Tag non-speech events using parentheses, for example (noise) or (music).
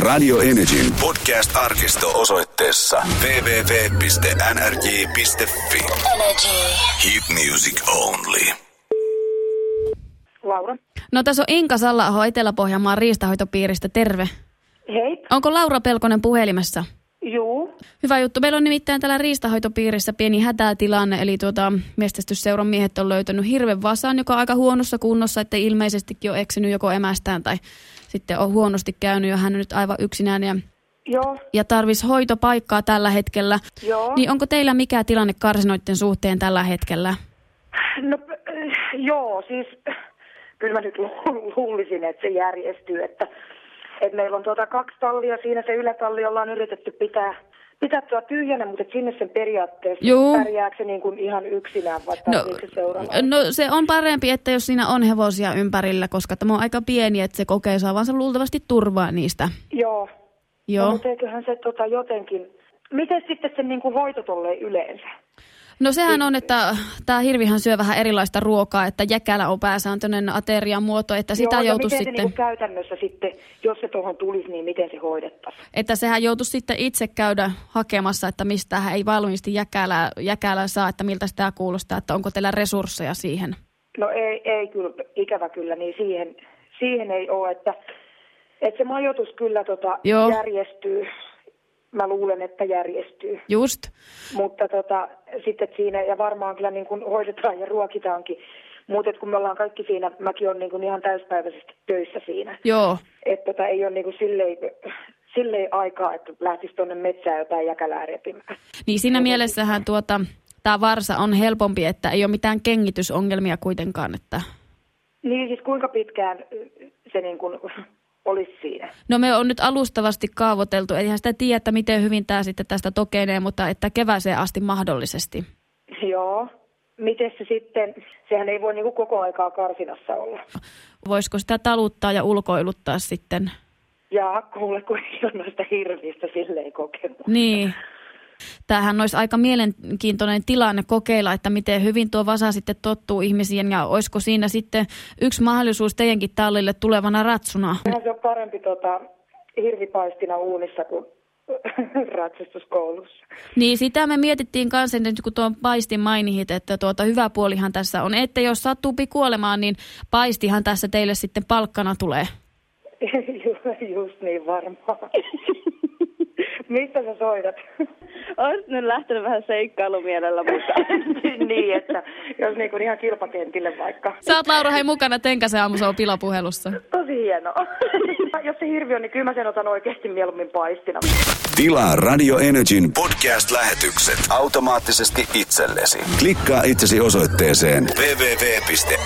Radio Energyn podcast-arkisto osoitteessa www.nrj.fi. Energy. Hit music only. Laura. No tässä on Inka Salla-aho Etelä-Pohjanmaan riistahoitopiiristä. Terve. Hei. Onko Laura Pelkonen puhelimessa? Hyvä juttu. Meillä on nimittäin täällä riistahoitopiirissä pieni hätätilanne, eli tuota, mestestysseuran miehet on löytänyt hirven vasan, joka on aika huonossa kunnossa, että ilmeisestikin on eksynyt joko emästään tai sitten on huonosti käynyt ja hän on nyt aivan yksinään ja, Joo. ja tarvisi hoitopaikkaa tällä hetkellä. Joo. Niin onko teillä mikä tilanne karsinoiden suhteen tällä hetkellä? No äh, joo, siis kyllä mä nyt lu- luulisin, että se järjestyy, että, että meillä on tuota kaksi tallia siinä, se ylätalli ollaan yritetty pitää, pitää tuo tyhjänä, mutta et sinne sen periaatteessa Juu. pärjääkö se niin kuin ihan yksinään vai No, no se on parempi, että jos siinä on hevosia ympärillä, koska tämä on aika pieni, että se kokee saavansa luultavasti turvaa niistä. Joo. Joo. No, mutta eiköhän se tota jotenkin, miten sitten se niin kuin hoito tolleen yleensä? No sehän on, että tämä hirvihän syö vähän erilaista ruokaa, että jäkälä on pääsääntöinen ateriamuoto, että sitä Joo, joutuisi miten sitten, se niin käytännössä sitten, jos se tuohon tulisi, niin miten se hoidettaisiin? että sehän joutuisi sitten itse käydä hakemassa, että mistä hän ei valmiisti jäkälää, jäkälää saa, että miltä sitä kuulostaa, että onko teillä resursseja siihen. No ei, ei kyllä, ikävä kyllä, niin siihen, siihen ei ole, että, että se majoitus kyllä tota Joo. järjestyy. Mä luulen, että järjestyy. Just. Mutta tota, sitten siinä, ja varmaan kyllä niin kuin hoidetaan ja ruokitaankin. Mutta kun me ollaan kaikki siinä, mäkin olen niin kuin ihan täyspäiväisesti töissä siinä. Joo. Että tota, ei ole niin kuin silleen, silleen aikaa, että lähtisi tuonne metsään jotain jäkälää repimään. Niin siinä mielessähän tuota, tämä varsa on helpompi, että ei ole mitään kengitysongelmia kuitenkaan, että Niin siis kuinka pitkään se niin kuin olisi siinä? No me on nyt alustavasti kaavoiteltu, eihän sitä tiedä, että miten hyvin tämä sitten tästä tokenee, mutta että kevääseen asti mahdollisesti. Joo. Miten se sitten, sehän ei voi niinku koko aikaa karsinassa olla. Voisiko sitä taluttaa ja ulkoiluttaa sitten? Ja kuule, kun ei ole noista hirvistä silleen kokenut. Niin. Tämähän olisi aika mielenkiintoinen tilanne kokeilla, että miten hyvin tuo vasa sitten tottuu ihmisiin ja olisiko siinä sitten yksi mahdollisuus teidänkin tallille tulevana ratsuna. Se on parempi tota, hirvipaistina uunissa kuin (laughs) ratsastuskoulussa. Niin sitä me mietittiin kanssa, nyt kun tuon paistin mainihit, että tuota hyvä puolihan tässä on, että jos sattuupi kuolemaan, niin paistihan tässä teille sitten palkkana tulee. (laughs) Ju- Just niin varmaan. (laughs) Mistä sä soitat? (laughs) Olisit nyt lähtenyt vähän seikkailumielellä mukaan. (laughs) niin, että jos niinku ihan kilpakentille vaikka. Sä oot Laura hei mukana Tenkäsen aamusou pilapuhelussa. Tosi hienoa. (laughs) jos se hirvi on, niin kyllä mä sen otan oikeasti mieluummin paistina. Tilaa Radio Energyn podcast-lähetykset automaattisesti itsellesi. Klikkaa itsesi osoitteeseen www.nrj.fi.